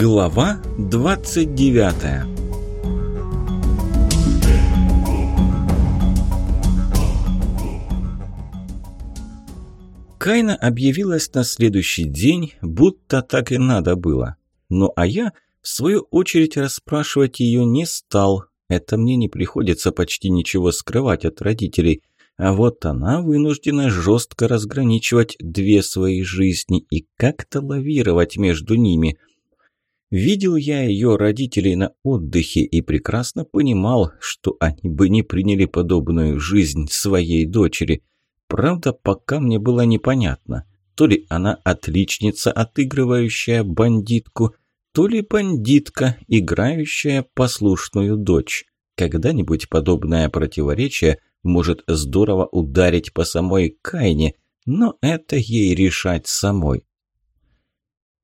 Глава 29 Кайна объявилась на следующий день, будто так и надо было. Ну а я, в свою очередь, расспрашивать ее не стал. Это мне не приходится почти ничего скрывать от родителей. А вот она вынуждена жестко разграничивать две свои жизни и как-то лавировать между ними – Видел я ее родителей на отдыхе и прекрасно понимал, что они бы не приняли подобную жизнь своей дочери. Правда, пока мне было непонятно, то ли она отличница, отыгрывающая бандитку, то ли бандитка, играющая послушную дочь. Когда-нибудь подобное противоречие может здорово ударить по самой Кайне, но это ей решать самой.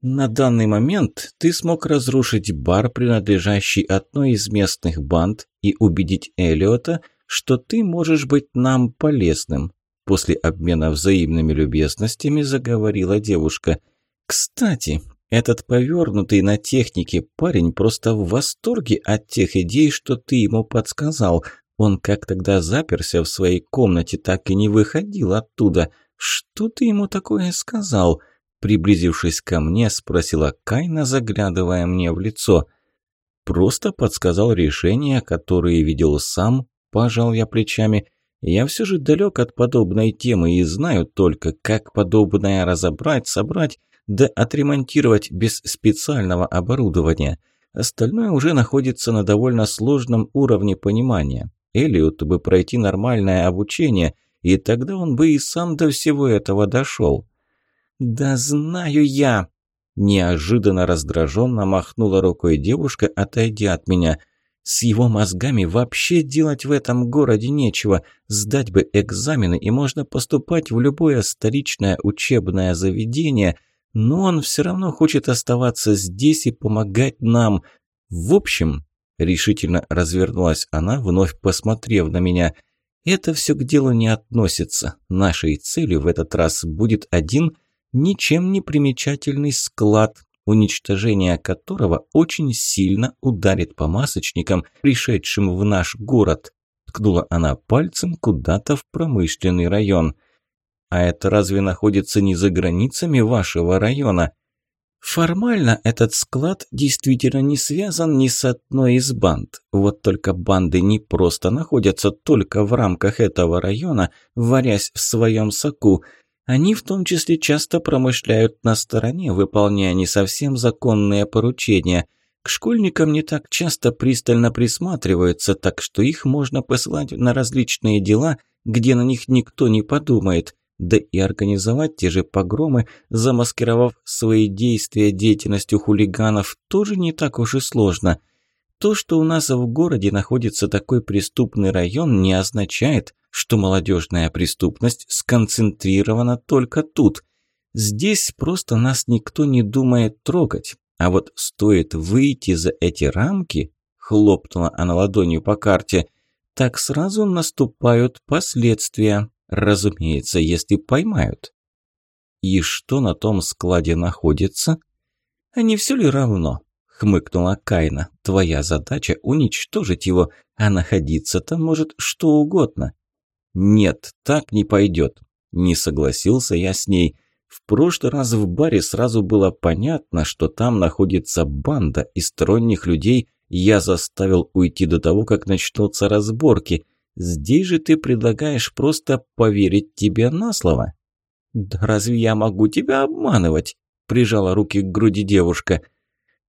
На данный момент ты смог разрушить бар, принадлежащий одной из местных банд, и убедить Элиота, что ты можешь быть нам полезным. После обмена взаимными любезностями заговорила девушка. Кстати, этот повернутый на технике парень просто в восторге от тех идей, что ты ему подсказал. Он как тогда заперся в своей комнате, так и не выходил оттуда. Что ты ему такое сказал?» Приблизившись ко мне, спросила Кайна, заглядывая мне в лицо. Просто подсказал решение, которое видел сам, пожал я плечами. Я все же далек от подобной темы и знаю только, как подобное разобрать, собрать, да отремонтировать без специального оборудования. Остальное уже находится на довольно сложном уровне понимания. Элиот бы пройти нормальное обучение, и тогда он бы и сам до всего этого дошел. «Да знаю я!» Неожиданно раздраженно махнула рукой девушка, отойдя от меня. «С его мозгами вообще делать в этом городе нечего. Сдать бы экзамены, и можно поступать в любое столичное учебное заведение, но он все равно хочет оставаться здесь и помогать нам. В общем...» Решительно развернулась она, вновь посмотрев на меня. «Это все к делу не относится. Нашей целью в этот раз будет один – ничем не примечательный склад, уничтожение которого очень сильно ударит по масочникам, пришедшим в наш город. Ткнула она пальцем куда-то в промышленный район. А это разве находится не за границами вашего района? Формально этот склад действительно не связан ни с одной из банд. Вот только банды не просто находятся только в рамках этого района, варясь в своем соку – они в том числе часто промышляют на стороне, выполняя не совсем законные поручения. К школьникам не так часто пристально присматриваются, так что их можно посылать на различные дела, где на них никто не подумает. Да и организовать те же погромы, замаскировав свои действия деятельностью хулиганов, тоже не так уж и сложно. То, что у нас в городе находится такой преступный район, не означает, что молодежная преступность сконцентрирована только тут. Здесь просто нас никто не думает трогать. А вот стоит выйти за эти рамки, хлопнула она ладонью по карте, так сразу наступают последствия, разумеется, если поймают. И что на том складе находится? А не все ли равно? хмыкнула Кайна. Твоя задача уничтожить его, а находиться там может что угодно. «Нет, так не пойдет», – не согласился я с ней. В прошлый раз в баре сразу было понятно, что там находится банда и сторонних людей я заставил уйти до того, как начнутся разборки. Здесь же ты предлагаешь просто поверить тебе на слово. «Да разве я могу тебя обманывать?» – прижала руки к груди девушка –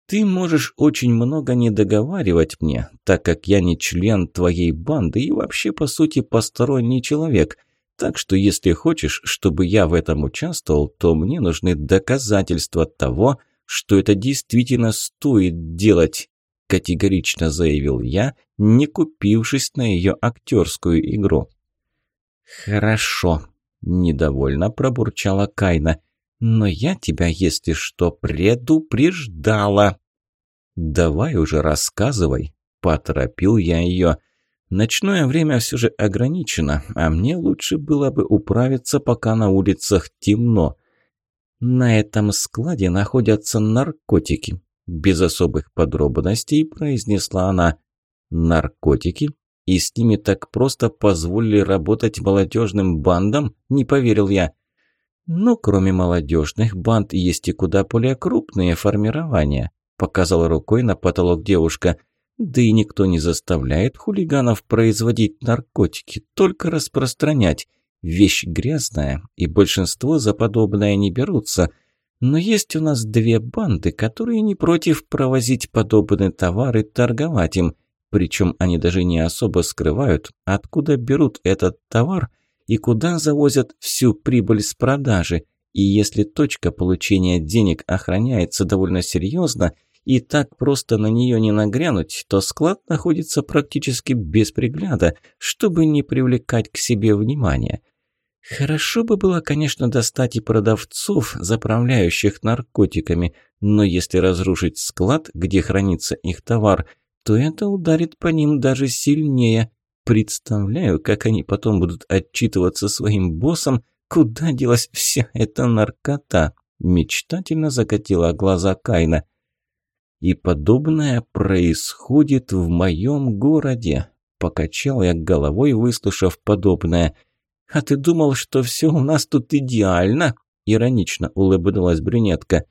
ты можешь очень много не договаривать мне, так как я не член твоей банды и вообще, по сути, посторонний человек. Так что если хочешь, чтобы я в этом участвовал, то мне нужны доказательства того, что это действительно стоит делать», – категорично заявил я, не купившись на ее актерскую игру. «Хорошо», – недовольно пробурчала Кайна. Но я тебя, если что, предупреждала. Давай уже рассказывай, поторопил я ее. Ночное время все же ограничено, а мне лучше было бы управиться, пока на улицах темно. На этом складе находятся наркотики. без особых подробностей произнесла она. «Наркотики? И с ними так просто позволили работать молодежным бандам?» – не поверил я. «Ну, кроме молодежных банд, есть и куда более крупные формирования», – показала рукой на потолок девушка. «Да и никто не заставляет хулиганов производить наркотики, только распространять. Вещь грязная, и большинство за подобное не берутся. Но есть у нас две банды, которые не против провозить подобные товары, торговать им. Причем они даже не особо скрывают, откуда берут этот товар – и куда завозят всю прибыль с продажи. И если точка получения денег охраняется довольно серьезно, и так просто на нее не нагрянуть, то склад находится практически без пригляда, чтобы не привлекать к себе внимания. Хорошо бы было, конечно, достать и продавцов, заправляющих наркотиками, но если разрушить склад, где хранится их товар, то это ударит по ним даже сильнее, Представляю, как они потом будут отчитываться своим боссам, куда делась вся эта наркота. Мечтательно закатила глаза Кайна. И подобное происходит в моем городе. Покачал я головой, выслушав подобное. «А ты думал, что все у нас тут идеально?» Иронично улыбнулась брюнетка.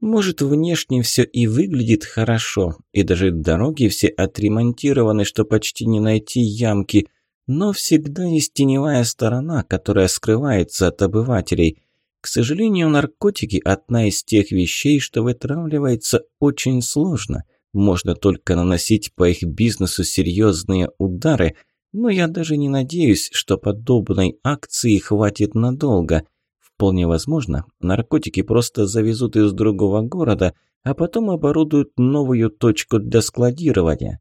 Может, внешне все и выглядит хорошо, и даже дороги все отремонтированы, что почти не найти ямки, но всегда есть теневая сторона, которая скрывается от обывателей. К сожалению, наркотики – одна из тех вещей, что вытравливается очень сложно. Можно только наносить по их бизнесу серьезные удары, но я даже не надеюсь, что подобной акции хватит надолго – Вполне возможно, наркотики просто завезут из другого города, а потом оборудуют новую точку для складирования.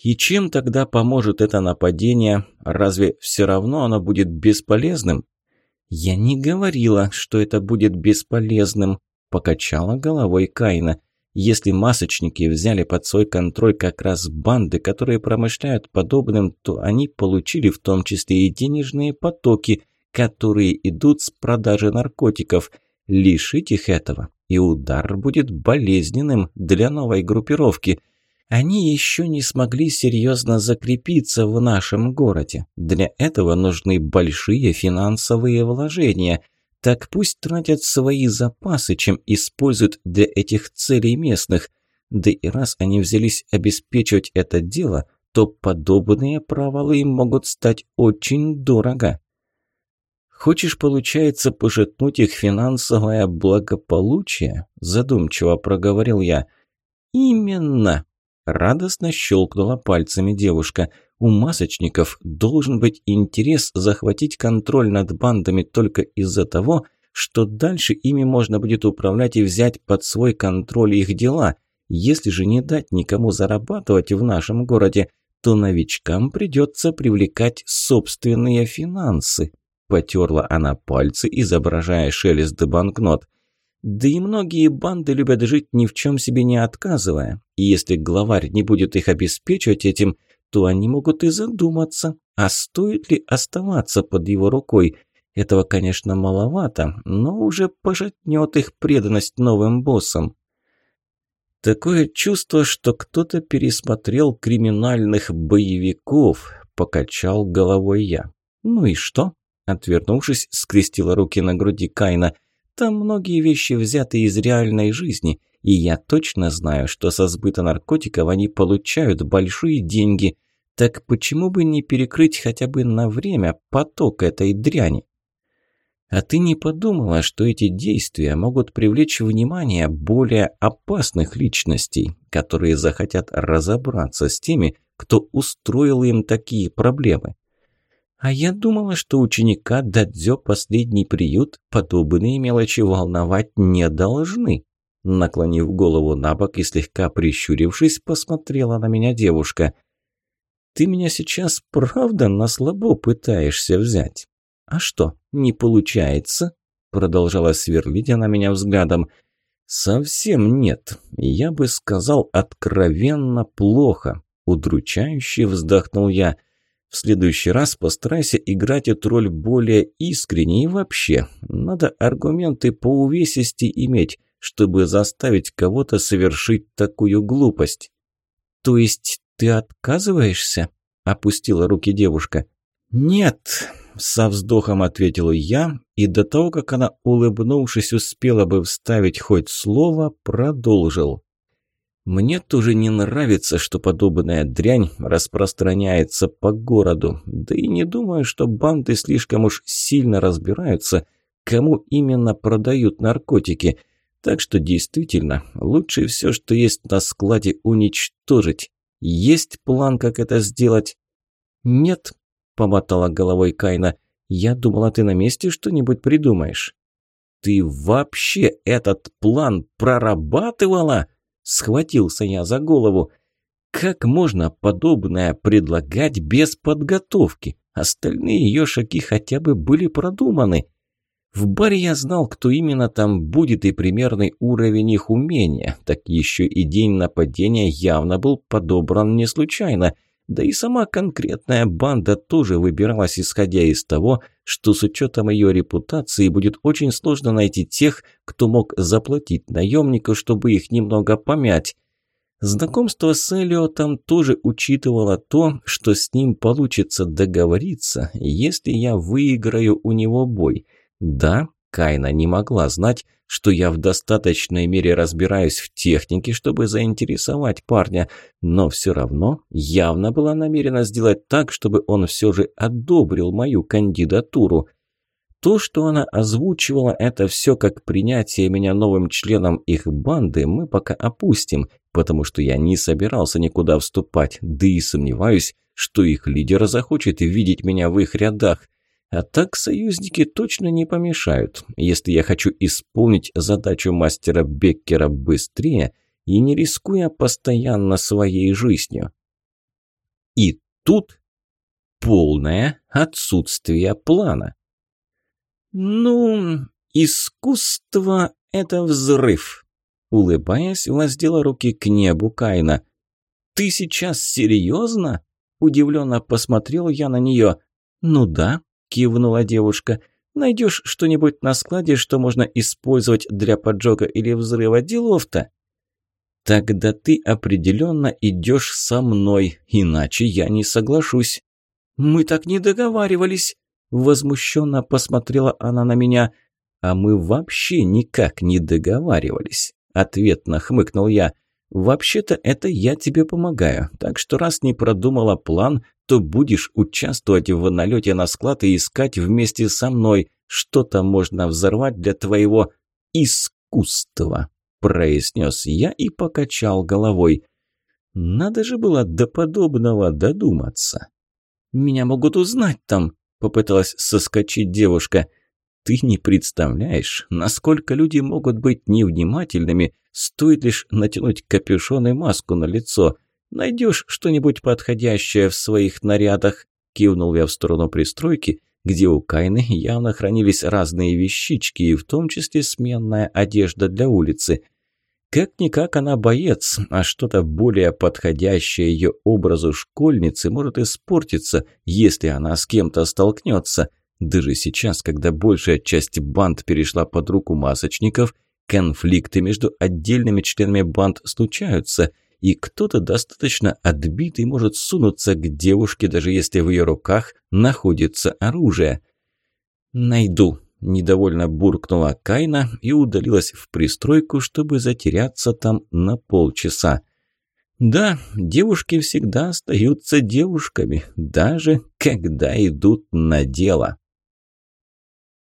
И чем тогда поможет это нападение? Разве все равно оно будет бесполезным? Я не говорила, что это будет бесполезным, покачала головой Кайна. Если масочники взяли под свой контроль как раз банды, которые промышляют подобным, то они получили в том числе и денежные потоки – которые идут с продажи наркотиков. Лишить их этого, и удар будет болезненным для новой группировки. Они еще не смогли серьезно закрепиться в нашем городе. Для этого нужны большие финансовые вложения. Так пусть тратят свои запасы, чем используют для этих целей местных. Да и раз они взялись обеспечивать это дело, то подобные провалы им могут стать очень дорого. «Хочешь, получается, пожитнуть их финансовое благополучие?» – задумчиво проговорил я. «Именно!» – радостно щелкнула пальцами девушка. «У масочников должен быть интерес захватить контроль над бандами только из-за того, что дальше ими можно будет управлять и взять под свой контроль их дела. Если же не дать никому зарабатывать в нашем городе, то новичкам придется привлекать собственные финансы». Потерла она пальцы, изображая шелест банкнот. Да и многие банды любят жить ни в чем себе не отказывая. И если главарь не будет их обеспечивать этим, то они могут и задуматься, а стоит ли оставаться под его рукой. Этого, конечно, маловато, но уже пожатнет их преданность новым боссам. Такое чувство, что кто-то пересмотрел криминальных боевиков, покачал головой я. Ну и что? Отвернувшись, скрестила руки на груди Кайна. «Там многие вещи взяты из реальной жизни, и я точно знаю, что со сбыта наркотиков они получают большие деньги. Так почему бы не перекрыть хотя бы на время поток этой дряни?» А ты не подумала, что эти действия могут привлечь внимание более опасных личностей, которые захотят разобраться с теми, кто устроил им такие проблемы? А я думала, что ученика Дадзё последний приют подобные мелочи волновать не должны. Наклонив голову на бок и слегка прищурившись, посмотрела на меня девушка. «Ты меня сейчас правда на слабо пытаешься взять?» «А что, не получается?» Продолжала сверлить она меня взглядом. «Совсем нет. Я бы сказал, откровенно плохо». Удручающе вздохнул я – в следующий раз постарайся играть эту роль более искренне и вообще. Надо аргументы по увесисти иметь, чтобы заставить кого-то совершить такую глупость. «То есть ты отказываешься?» – опустила руки девушка. «Нет», – со вздохом ответила я, и до того, как она, улыбнувшись, успела бы вставить хоть слово, продолжил. Мне тоже не нравится, что подобная дрянь распространяется по городу. Да и не думаю, что банды слишком уж сильно разбираются, кому именно продают наркотики. Так что действительно, лучше все, что есть на складе, уничтожить. Есть план, как это сделать? Нет, помотала головой Кайна. Я думала, ты на месте что-нибудь придумаешь. Ты вообще этот план прорабатывала? Схватился я за голову. Как можно подобное предлагать без подготовки? Остальные ее шаги хотя бы были продуманы. В баре я знал, кто именно там будет и примерный уровень их умения. Так еще и день нападения явно был подобран не случайно – да и сама конкретная банда тоже выбиралась исходя из того, что с учетом ее репутации будет очень сложно найти тех, кто мог заплатить наемнику, чтобы их немного помять. Знакомство с Элиотом тоже учитывало то, что с ним получится договориться, если я выиграю у него бой. Да, Кайна не могла знать, что я в достаточной мере разбираюсь в технике, чтобы заинтересовать парня, но все равно явно была намерена сделать так, чтобы он все же одобрил мою кандидатуру. То, что она озвучивала, это все как принятие меня новым членом их банды, мы пока опустим, потому что я не собирался никуда вступать, да и сомневаюсь, что их лидер захочет видеть меня в их рядах. А так союзники точно не помешают, если я хочу исполнить задачу мастера Беккера быстрее и не рискуя постоянно своей жизнью. И тут полное отсутствие плана. «Ну, искусство – это взрыв», – улыбаясь, воздела руки к небу Кайна. «Ты сейчас серьезно?» – удивленно посмотрел я на нее. «Ну да, – кивнула девушка. «Найдешь что-нибудь на складе, что можно использовать для поджога или взрыва делов-то?» «Тогда ты определенно идешь со мной, иначе я не соглашусь». «Мы так не договаривались», – возмущенно посмотрела она на меня. «А мы вообще никак не договаривались», – ответно хмыкнул я. «Вообще-то это я тебе помогаю, так что раз не продумала план, то будешь участвовать в налете на склад и искать вместе со мной, что то можно взорвать для твоего искусства», – произнес я и покачал головой. «Надо же было до подобного додуматься». «Меня могут узнать там», – попыталась соскочить девушка. «Ты не представляешь, насколько люди могут быть невнимательными, стоит лишь натянуть капюшон и маску на лицо». Найдешь что-нибудь подходящее в своих нарядах?» Кивнул я в сторону пристройки, где у Кайны явно хранились разные вещички, и в том числе сменная одежда для улицы. Как-никак она боец, а что-то более подходящее ее образу школьницы может испортиться, если она с кем-то столкнется. Даже сейчас, когда большая часть банд перешла под руку масочников, конфликты между отдельными членами банд случаются – и кто-то достаточно отбитый может сунуться к девушке, даже если в ее руках находится оружие. «Найду», – недовольно буркнула Кайна и удалилась в пристройку, чтобы затеряться там на полчаса. Да, девушки всегда остаются девушками, даже когда идут на дело.